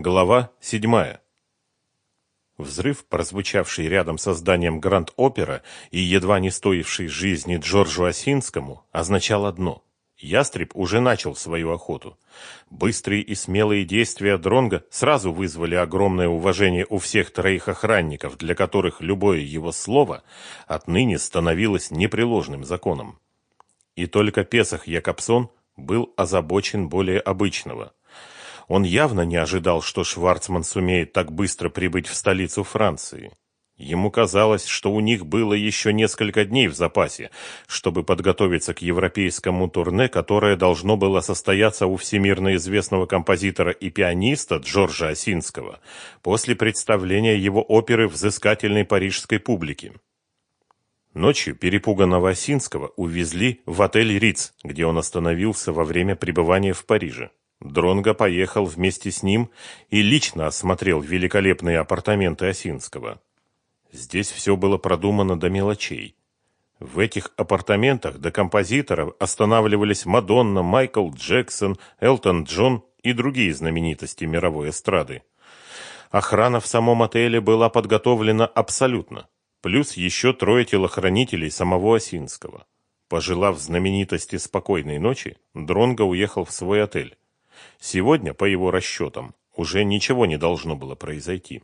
Глава 7. Взрыв, прозвучавший рядом со зданием Гранд-Опера и едва не стоивший жизни Джорджу Осинскому, означал одно. Ястреб уже начал свою охоту. Быстрые и смелые действия Дронга сразу вызвали огромное уважение у всех троих охранников, для которых любое его слово отныне становилось непреложным законом. И только Песах Якобсон был озабочен более обычного – он явно не ожидал, что Шварцман сумеет так быстро прибыть в столицу Франции. Ему казалось, что у них было еще несколько дней в запасе, чтобы подготовиться к европейскому турне, которое должно было состояться у всемирно известного композитора и пианиста Джорджа Осинского после представления его оперы взыскательной парижской публике. Ночью перепуганного Осинского увезли в отель Риц, где он остановился во время пребывания в Париже. Дронго поехал вместе с ним и лично осмотрел великолепные апартаменты Осинского. Здесь все было продумано до мелочей. В этих апартаментах до композиторов останавливались Мадонна, Майкл Джексон, Элтон Джон и другие знаменитости мировой эстрады. Охрана в самом отеле была подготовлена абсолютно, плюс еще трое телохранителей самого Осинского. Пожелав знаменитости спокойной ночи, Дронго уехал в свой отель. Сегодня, по его расчетам, уже ничего не должно было произойти.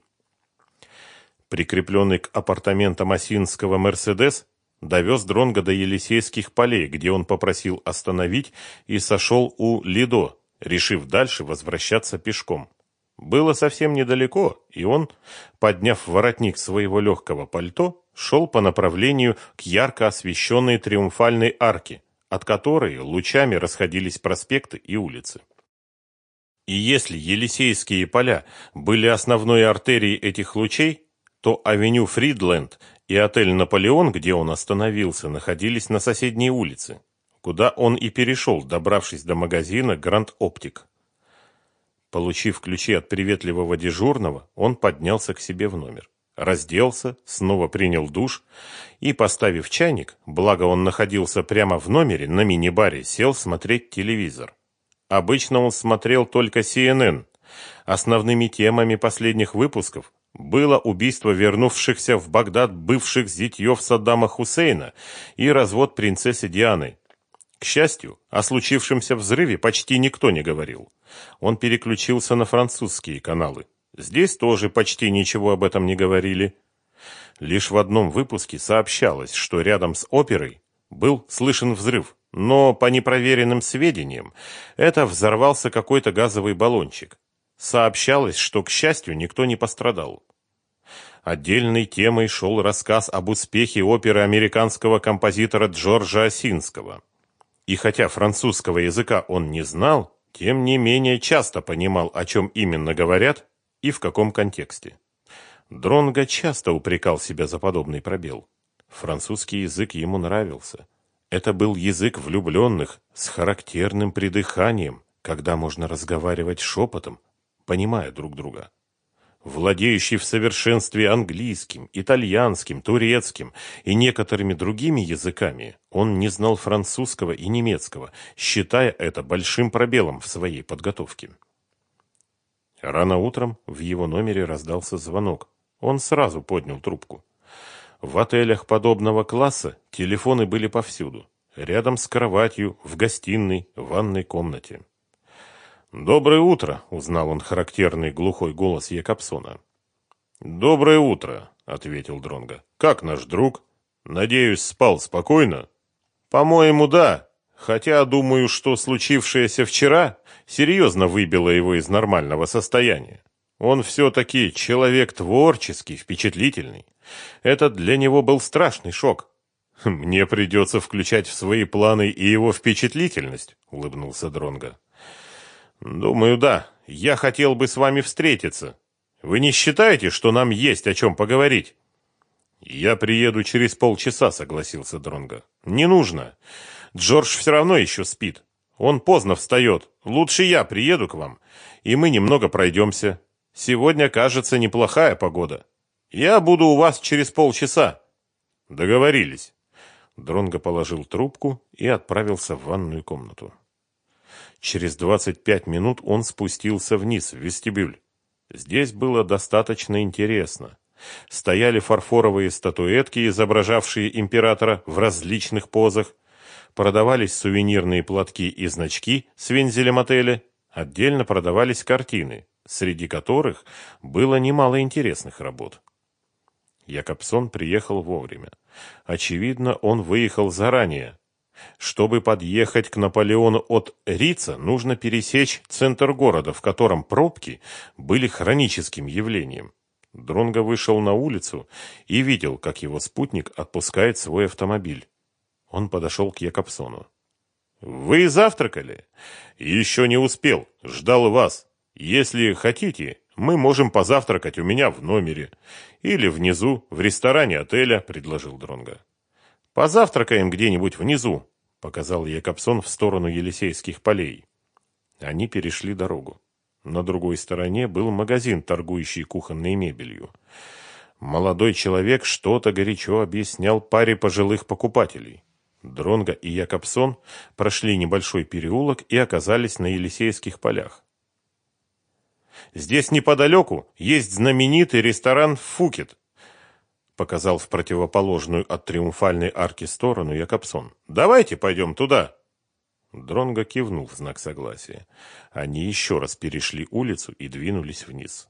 Прикрепленный к апартаментам Осинского «Мерседес» довез Дронга до Елисейских полей, где он попросил остановить и сошел у Лидо, решив дальше возвращаться пешком. Было совсем недалеко, и он, подняв воротник своего легкого пальто, шел по направлению к ярко освещенной триумфальной арке, от которой лучами расходились проспекты и улицы. И если Елисейские поля были основной артерией этих лучей, то авеню Фридленд и отель «Наполеон», где он остановился, находились на соседней улице, куда он и перешел, добравшись до магазина «Гранд Оптик». Получив ключи от приветливого дежурного, он поднялся к себе в номер. Разделся, снова принял душ и, поставив чайник, благо он находился прямо в номере на мини-баре, сел смотреть телевизор. Обычно он смотрел только CNN. Основными темами последних выпусков было убийство вернувшихся в Багдад бывших зятьев Саддама Хусейна и развод принцессы Дианы. К счастью, о случившемся взрыве почти никто не говорил. Он переключился на французские каналы. Здесь тоже почти ничего об этом не говорили. Лишь в одном выпуске сообщалось, что рядом с оперой был слышен взрыв. Но по непроверенным сведениям, это взорвался какой-то газовый баллончик. Сообщалось, что, к счастью, никто не пострадал. Отдельной темой шел рассказ об успехе оперы американского композитора Джорджа Осинского. И хотя французского языка он не знал, тем не менее часто понимал, о чем именно говорят и в каком контексте. Дронго часто упрекал себя за подобный пробел. Французский язык ему нравился. Это был язык влюбленных с характерным придыханием, когда можно разговаривать шепотом, понимая друг друга. Владеющий в совершенстве английским, итальянским, турецким и некоторыми другими языками, он не знал французского и немецкого, считая это большим пробелом в своей подготовке. Рано утром в его номере раздался звонок. Он сразу поднял трубку. В отелях подобного класса телефоны были повсюду. Рядом с кроватью, в гостиной, в ванной комнате. «Доброе утро!» — узнал он характерный глухой голос Якобсона. «Доброе утро!» — ответил Дронга. «Как наш друг? Надеюсь, спал спокойно?» «По-моему, да. Хотя думаю, что случившееся вчера серьезно выбило его из нормального состояния. Он все-таки человек творческий, впечатлительный. Это для него был страшный шок. Мне придется включать в свои планы и его впечатлительность, улыбнулся Дронга. Думаю, да. Я хотел бы с вами встретиться. Вы не считаете, что нам есть о чем поговорить? Я приеду через полчаса, согласился Дронга. Не нужно. Джордж все равно еще спит. Он поздно встает. Лучше я приеду к вам, и мы немного пройдемся. Сегодня, кажется, неплохая погода. Я буду у вас через полчаса. Договорились. Дронго положил трубку и отправился в ванную комнату. Через 25 минут он спустился вниз, в вестибюль. Здесь было достаточно интересно. Стояли фарфоровые статуэтки, изображавшие императора в различных позах, продавались сувенирные платки и значки с вензелем отеля, отдельно продавались картины, среди которых было немало интересных работ. Якобсон приехал вовремя. Очевидно, он выехал заранее. Чтобы подъехать к Наполеону от Рица, нужно пересечь центр города, в котором пробки были хроническим явлением. Дронго вышел на улицу и видел, как его спутник отпускает свой автомобиль. Он подошел к Якобсону. «Вы завтракали?» «Еще не успел. Ждал вас. Если хотите, мы можем позавтракать у меня в номере. Или внизу, в ресторане отеля», — предложил Дронго. «Позавтракаем где-нибудь внизу», — показал Якобсон в сторону Елисейских полей. Они перешли дорогу. На другой стороне был магазин, торгующий кухонной мебелью. Молодой человек что-то горячо объяснял паре пожилых покупателей. Дронго и Якобсон прошли небольшой переулок и оказались на Елисейских полях. «Здесь неподалеку есть знаменитый ресторан «Фукет», показал в противоположную от триумфальной арки сторону Якобсон. «Давайте пойдем туда». Дронго кивнул в знак согласия. Они еще раз перешли улицу и двинулись вниз.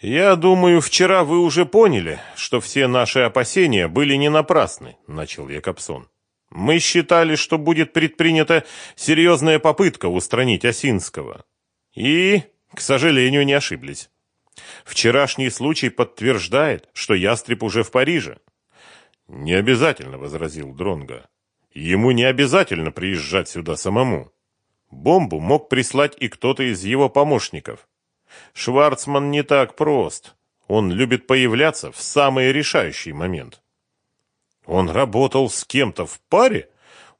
«Я думаю, вчера вы уже поняли, что все наши опасения были не напрасны», — начал Якобсон. Мы считали, что будет предпринята серьезная попытка устранить Осинского. И, к сожалению, не ошиблись. Вчерашний случай подтверждает, что ястреб уже в Париже. Не обязательно, возразил Дронга. Ему не обязательно приезжать сюда самому. Бомбу мог прислать и кто-то из его помощников. Шварцман не так прост. Он любит появляться в самый решающий момент. Он работал с кем-то в паре?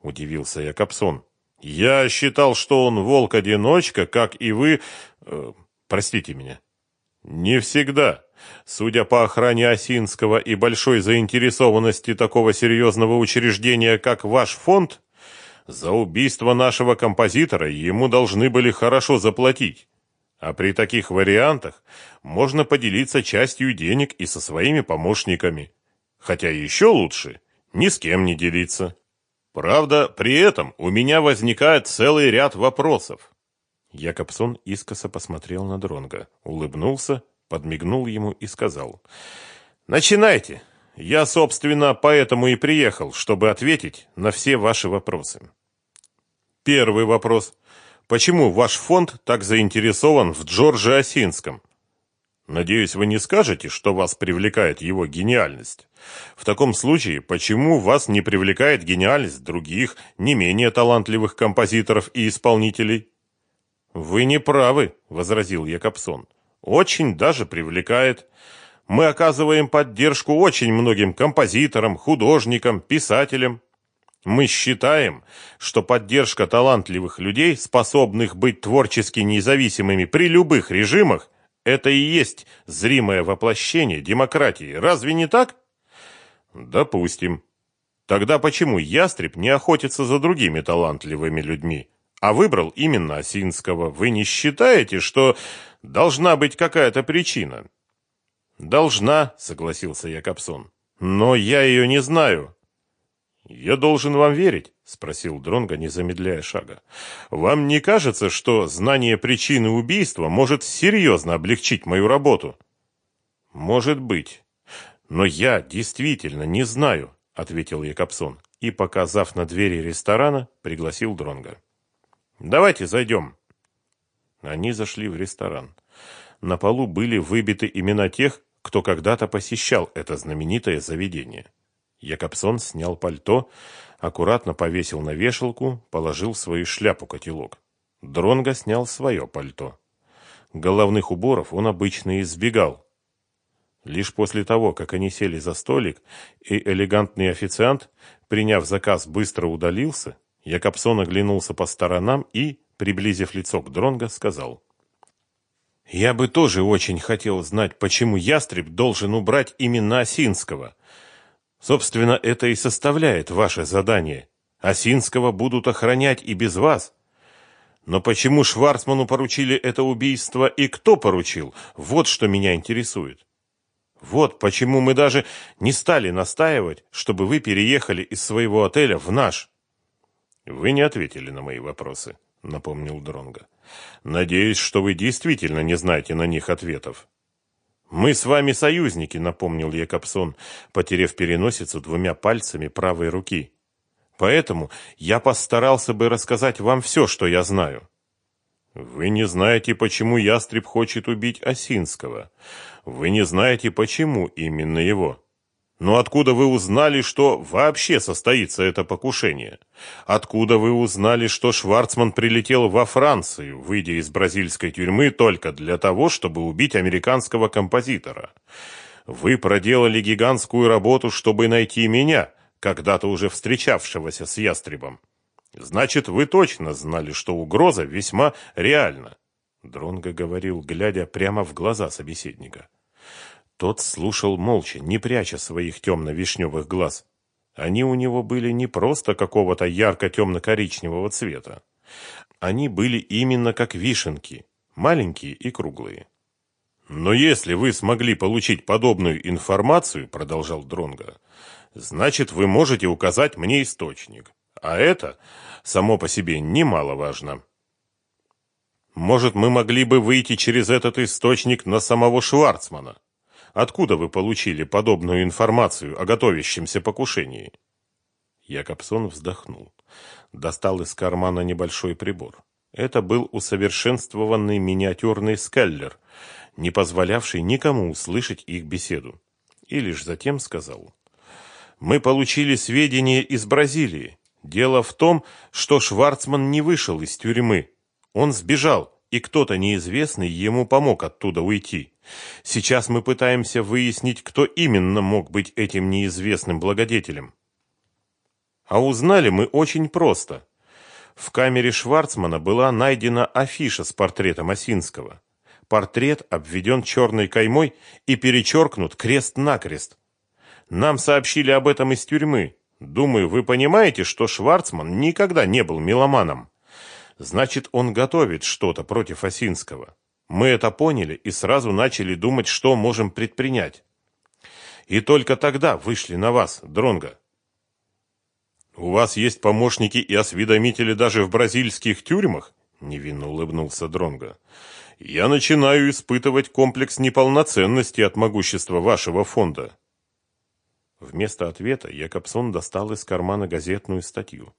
Удивился Якобсон. Я считал, что он волк-одиночка, как и вы... Э, простите меня. Не всегда. Судя по охране Осинского и большой заинтересованности такого серьезного учреждения, как ваш фонд, за убийство нашего композитора ему должны были хорошо заплатить. А при таких вариантах можно поделиться частью денег и со своими помощниками. Хотя еще лучше ни с кем не делиться. Правда, при этом у меня возникает целый ряд вопросов. Якобсон искоса посмотрел на Дронга, улыбнулся, подмигнул ему и сказал: "Начинайте. Я, собственно, поэтому и приехал, чтобы ответить на все ваши вопросы". Первый вопрос: почему ваш фонд так заинтересован в Джордже Осинском? Надеюсь, вы не скажете, что вас привлекает его гениальность. В таком случае, почему вас не привлекает гениальность других, не менее талантливых композиторов и исполнителей? Вы не правы, возразил Якобсон. Очень даже привлекает. Мы оказываем поддержку очень многим композиторам, художникам, писателям. Мы считаем, что поддержка талантливых людей, способных быть творчески независимыми при любых режимах, это и есть зримое воплощение демократии. Разве не так? Допустим. Тогда почему ястреб не охотится за другими талантливыми людьми, а выбрал именно Осинского? Вы не считаете, что должна быть какая-то причина? Должна, согласился Якобсон. Но я ее не знаю. Я должен вам верить, спросил Дронга, не замедляя шага. Вам не кажется, что знание причины убийства может серьезно облегчить мою работу? Может быть. Но я действительно не знаю, ответил Якобсон и, показав на двери ресторана, пригласил Дронга. Давайте зайдем. Они зашли в ресторан. На полу были выбиты имена тех, кто когда-то посещал это знаменитое заведение. Якобсон снял пальто, аккуратно повесил на вешалку, положил свою шляпу-котелок. Дронго снял свое пальто. Головных уборов он обычно избегал. Лишь после того, как они сели за столик, и элегантный официант, приняв заказ, быстро удалился, Якобсон оглянулся по сторонам и, приблизив лицо к Дронго, сказал. «Я бы тоже очень хотел знать, почему ястреб должен убрать именно Осинского. Собственно, это и составляет ваше задание. Осинского будут охранять и без вас. Но почему Шварцману поручили это убийство и кто поручил? Вот что меня интересует. Вот почему мы даже не стали настаивать, чтобы вы переехали из своего отеля в наш. Вы не ответили на мои вопросы, напомнил Дронга. Надеюсь, что вы действительно не знаете на них ответов. Мы с вами союзники, напомнил Якобсон, потеряв переносицу двумя пальцами правой руки. Поэтому я постарался бы рассказать вам все, что я знаю. Вы не знаете, почему ястреб хочет убить Осинского. Вы не знаете, почему именно его. Но откуда вы узнали, что вообще состоится это покушение? Откуда вы узнали, что Шварцман прилетел во Францию, выйдя из бразильской тюрьмы только для того, чтобы убить американского композитора? Вы проделали гигантскую работу, чтобы найти меня, когда-то уже встречавшегося с ястребом. Значит, вы точно знали, что угроза весьма реальна. Дронго говорил, глядя прямо в глаза собеседника. Тот слушал молча, не пряча своих темно-вишневых глаз. Они у него были не просто какого-то ярко-темно-коричневого цвета. Они были именно как вишенки, маленькие и круглые. Но если вы смогли получить подобную информацию, продолжал Дронга, значит, вы можете указать мне источник. А это само по себе немаловажно. Может, мы могли бы выйти через этот источник на самого Шварцмана? Откуда вы получили подобную информацию о готовящемся покушении? Якобсон вздохнул. Достал из кармана небольшой прибор. Это был усовершенствованный миниатюрный скеллер, не позволявший никому услышать их беседу. И лишь затем сказал. «Мы получили сведения из Бразилии. Дело в том, что Шварцман не вышел из тюрьмы. Он сбежал, и кто-то неизвестный ему помог оттуда уйти. Сейчас мы пытаемся выяснить, кто именно мог быть этим неизвестным благодетелем. А узнали мы очень просто. В камере Шварцмана была найдена афиша с портретом Осинского. Портрет обведен черной каймой и перечеркнут крест-накрест. Нам сообщили об этом из тюрьмы. Думаю, вы понимаете, что Шварцман никогда не был меломаном. Значит, он готовит что-то против Осинского. Мы это поняли и сразу начали думать, что можем предпринять. И только тогда вышли на вас, Дронга. У вас есть помощники и осведомители даже в бразильских тюрьмах? Невинно улыбнулся Дронга. Я начинаю испытывать комплекс неполноценности от могущества вашего фонда. Вместо ответа Якобсон достал из кармана газетную статью.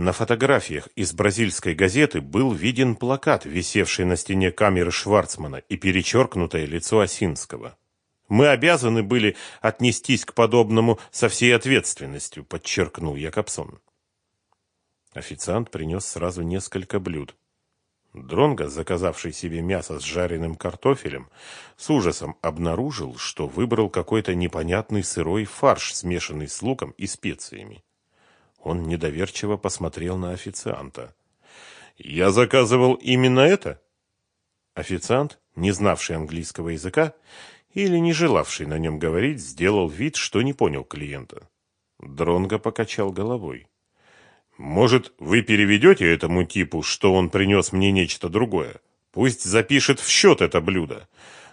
На фотографиях из бразильской газеты был виден плакат, висевший на стене камеры Шварцмана и перечеркнутое лицо Осинского. Мы обязаны были отнестись к подобному со всей ответственностью, подчеркнул Якобсон. Официант принес сразу несколько блюд. Дронго, заказавший себе мясо с жареным картофелем, с ужасом обнаружил, что выбрал какой-то непонятный сырой фарш, смешанный с луком и специями. Он недоверчиво посмотрел на официанта. «Я заказывал именно это?» Официант, не знавший английского языка или не желавший на нем говорить, сделал вид, что не понял клиента. Дронго покачал головой. «Может, вы переведете этому типу, что он принес мне нечто другое? Пусть запишет в счет это блюдо,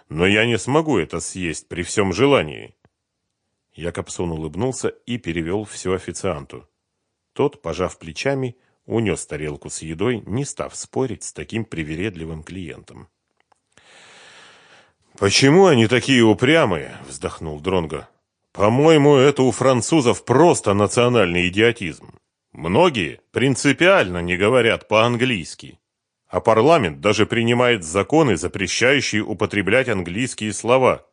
но я не смогу это съесть при всем желании». Якобсон улыбнулся и перевел все официанту. Тот, пожав плечами, унес тарелку с едой, не став спорить с таким привередливым клиентом. «Почему они такие упрямые?» – вздохнул Дронго. «По-моему, это у французов просто национальный идиотизм. Многие принципиально не говорят по-английски, а парламент даже принимает законы, запрещающие употреблять английские слова.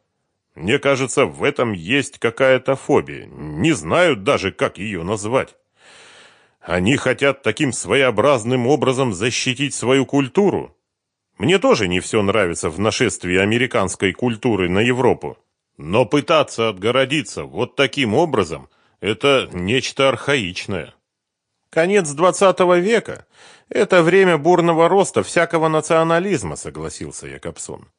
Мне кажется, в этом есть какая-то фобия, не знают даже, как ее назвать». Они хотят таким своеобразным образом защитить свою культуру. Мне тоже не все нравится в нашествии американской культуры на Европу. Но пытаться отгородиться вот таким образом – это нечто архаичное. Конец двадцатого века – это время бурного роста всякого национализма, согласился Якобсон.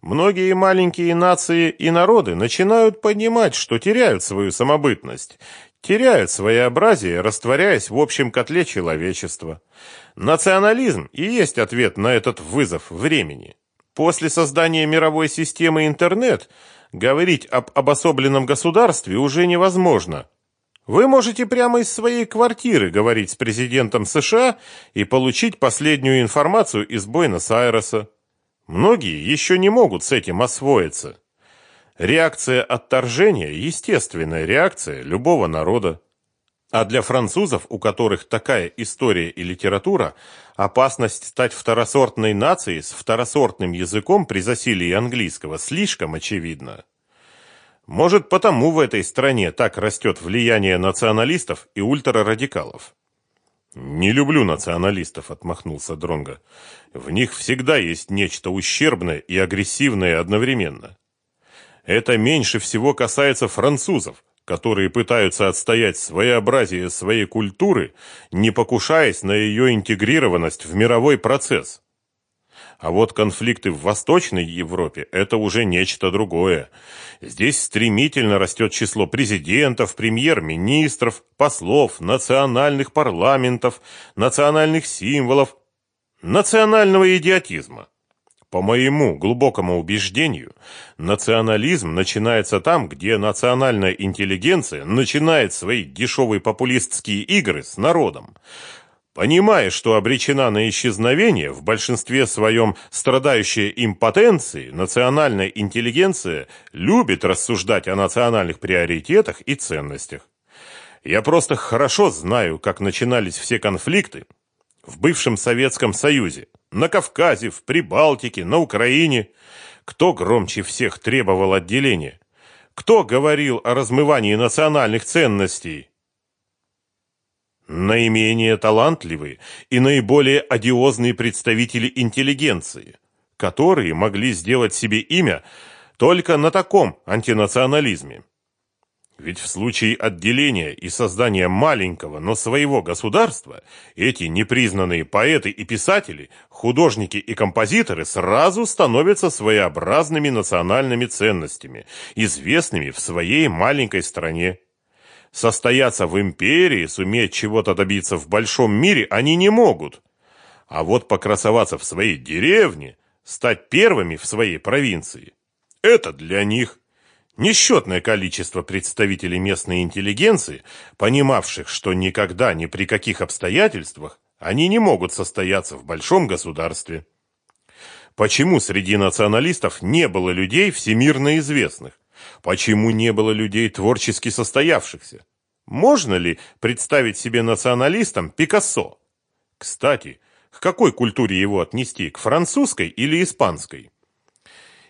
Многие маленькие нации и народы начинают понимать, что теряют свою самобытность, теряют своеобразие, растворяясь в общем котле человечества. Национализм и есть ответ на этот вызов времени. После создания мировой системы интернет говорить об обособленном государстве уже невозможно. Вы можете прямо из своей квартиры говорить с президентом США и получить последнюю информацию из Буэнос-Айреса. Многие еще не могут с этим освоиться. Реакция отторжения – естественная реакция любого народа. А для французов, у которых такая история и литература, опасность стать второсортной нацией с второсортным языком при засилии английского слишком очевидна. Может, потому в этой стране так растет влияние националистов и ультрарадикалов. Не люблю националистов, отмахнулся Дронга. В них всегда есть нечто ущербное и агрессивное одновременно. Это меньше всего касается французов, которые пытаются отстоять своеобразие своей культуры, не покушаясь на ее интегрированность в мировой процесс. А вот конфликты в Восточной Европе – это уже нечто другое. Здесь стремительно растет число президентов, премьер-министров, послов, национальных парламентов, национальных символов, национального идиотизма. По моему глубокому убеждению, национализм начинается там, где национальная интеллигенция начинает свои дешевые популистские игры с народом. Понимая, что обречена на исчезновение, в большинстве своем страдающая импотенцией, национальная интеллигенция любит рассуждать о национальных приоритетах и ценностях. Я просто хорошо знаю, как начинались все конфликты в бывшем Советском Союзе, на Кавказе, в Прибалтике, на Украине. Кто громче всех требовал отделения? Кто говорил о размывании национальных ценностей? наименее талантливые и наиболее одиозные представители интеллигенции, которые могли сделать себе имя только на таком антинационализме. Ведь в случае отделения и создания маленького, но своего государства, эти непризнанные поэты и писатели, художники и композиторы сразу становятся своеобразными национальными ценностями, известными в своей маленькой стране. Состояться в империи, суметь чего-то добиться в большом мире они не могут. А вот покрасоваться в своей деревне, стать первыми в своей провинции – это для них. Несчетное количество представителей местной интеллигенции, понимавших, что никогда ни при каких обстоятельствах они не могут состояться в большом государстве. Почему среди националистов не было людей всемирно известных? Почему не было людей творчески состоявшихся? Можно ли представить себе националистом Пикассо? Кстати, к какой культуре его отнести, к французской или испанской?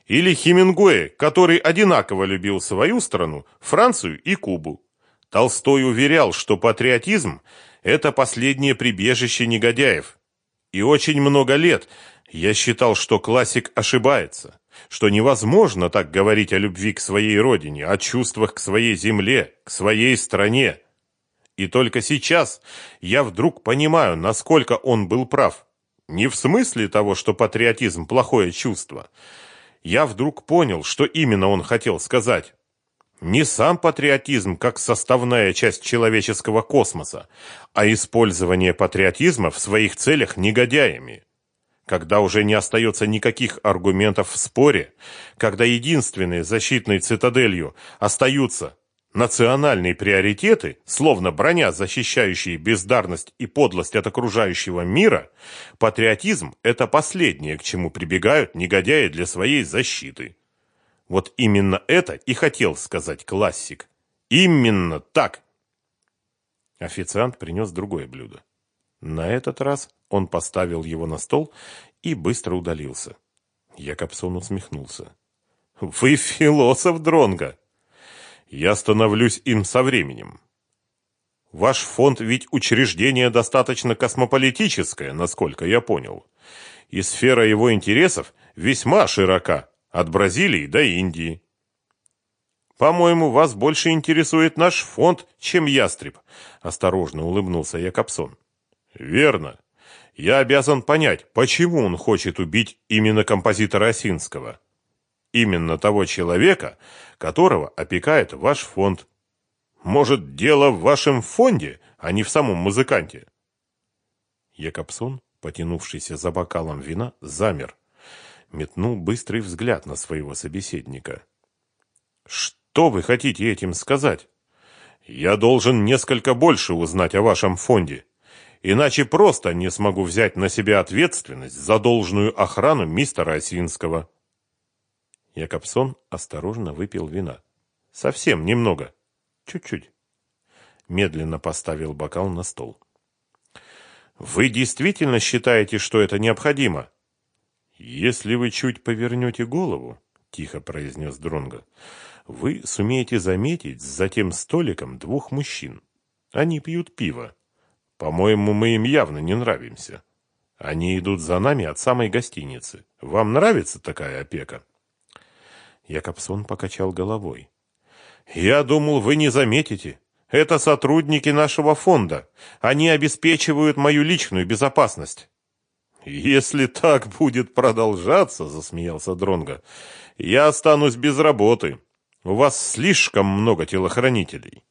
Или Хемингуэй, который одинаково любил свою страну, Францию и Кубу. Толстой уверял, что патриотизм – это последнее прибежище негодяев. И очень много лет я считал, что классик ошибается что невозможно так говорить о любви к своей родине, о чувствах к своей земле, к своей стране. И только сейчас я вдруг понимаю, насколько он был прав. Не в смысле того, что патриотизм – плохое чувство. Я вдруг понял, что именно он хотел сказать. Не сам патриотизм как составная часть человеческого космоса, а использование патриотизма в своих целях негодяями когда уже не остается никаких аргументов в споре, когда единственной защитной цитаделью остаются национальные приоритеты, словно броня, защищающая бездарность и подлость от окружающего мира, патриотизм – это последнее, к чему прибегают негодяи для своей защиты. Вот именно это и хотел сказать классик. Именно так. Официант принес другое блюдо. На этот раз он поставил его на стол и быстро удалился. Якобсон усмехнулся. «Вы философ, Дронга. Я становлюсь им со временем. Ваш фонд ведь учреждение достаточно космополитическое, насколько я понял. И сфера его интересов весьма широка, от Бразилии до Индии. По-моему, вас больше интересует наш фонд, чем ястреб, осторожно улыбнулся Якобсон. Верно. Я обязан понять, почему он хочет убить именно композитора Осинского. Именно того человека, которого опекает ваш фонд. Может, дело в вашем фонде, а не в самом музыканте? Якобсон, потянувшийся за бокалом вина, замер. Метнул быстрый взгляд на своего собеседника. «Что вы хотите этим сказать? Я должен несколько больше узнать о вашем фонде, иначе просто не смогу взять на себя ответственность за должную охрану мистера Осинского». Якобсон осторожно выпил вина. Совсем немного. Чуть-чуть. Медленно поставил бокал на стол. Вы действительно считаете, что это необходимо? Если вы чуть повернете голову, тихо произнес Дронго, вы сумеете заметить за тем столиком двух мужчин. Они пьют пиво. По-моему, мы им явно не нравимся. Они идут за нами от самой гостиницы. Вам нравится такая опека? Якобсон покачал головой. Я думал, вы не заметите. Это сотрудники нашего фонда. Они обеспечивают мою личную безопасность. Если так будет продолжаться, засмеялся Дронга, я останусь без работы. У вас слишком много телохранителей.